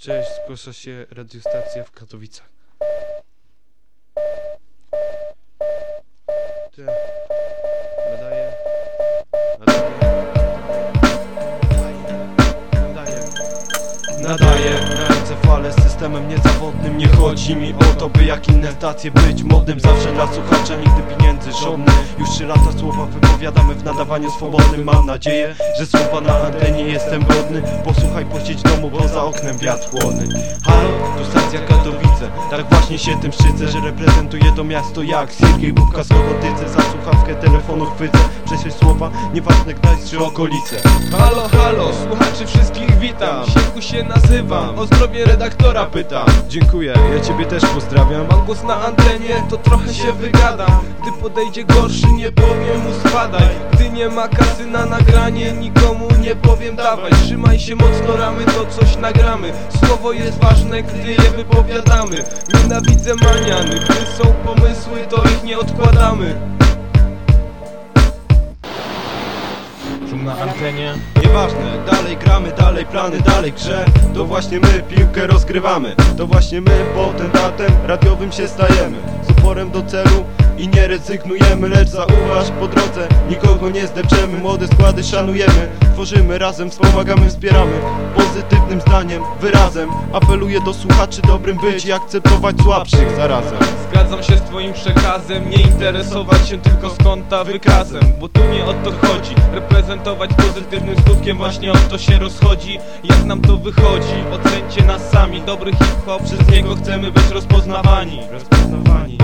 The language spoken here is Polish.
Cześć, zgłasza się radiostacja w Katowicach. Ty, nadaje, nadaje, nadaje, nadaje na fale z systemem niezawodnym. Nie chodzi mi o to, by jak inne stacje być modnym. Zawsze dla słuchacza, nigdy pieniędzy żadnych Już trzy lata słowa wypowiadamy w nadawaniu swobodnym. Mam nadzieję, że słowa na antenie jestem godny. Posłuchaj, pościć domu, bo za oknem wiatr chłodny Halo, tu stacja Tak właśnie się tym szczycę, że reprezentuję to miasto jak Siergiej Bubka z Kogotyce Za słuchawkę telefonu chwycę. Przesieść słowa, nieważne Gdańsk czy okolice Halo, halo, słuchaczy wszystkich witam. Siewku się nazywam, o zdrowie redaktora pytam. Dziękuję, ja ciebie też pozdrawiam. Mam głos na antenie, to trochę się wygadam. Gdy podejdzie gorszy, nie powiem mu spadaj Nie ma kasy na nagranie, nikomu nie powiem dawaj Trzymaj się mocno ramy, to coś nagramy. Słowo jest ważne, gdy je wypowiadamy. Nienawidzę maniany, gdy są pomysły, to ich nie odkładamy. Szum na antenie. Nieważne, dalej gramy, dalej plany, dalej grze. To właśnie my piłkę rozgrywamy. To właśnie my potentatem radiowym się stajemy. Z uporem do celu i nie rezygnujemy Lecz zauważ po drodze, nikogo nie zdepczemy. Młode składy szanujemy, tworzymy razem Wspomagamy, wspieramy. Pozytywnym zdaniem, wyrazem. Apeluję do słuchaczy dobrym być i akceptować słabszych zarazem. Zgadzam się z twoim przekazem Nie interesować się tylko z wykazem. Bo tu nie o to chodzi. Reprezentować pozytywnym skutkiem Właśnie o to się rozchodzi. Jak nam to wychodzi? Ocencie nas sami. Dobry hip-hop Przez niego chcemy być rozpoznawani. Rozpoznawani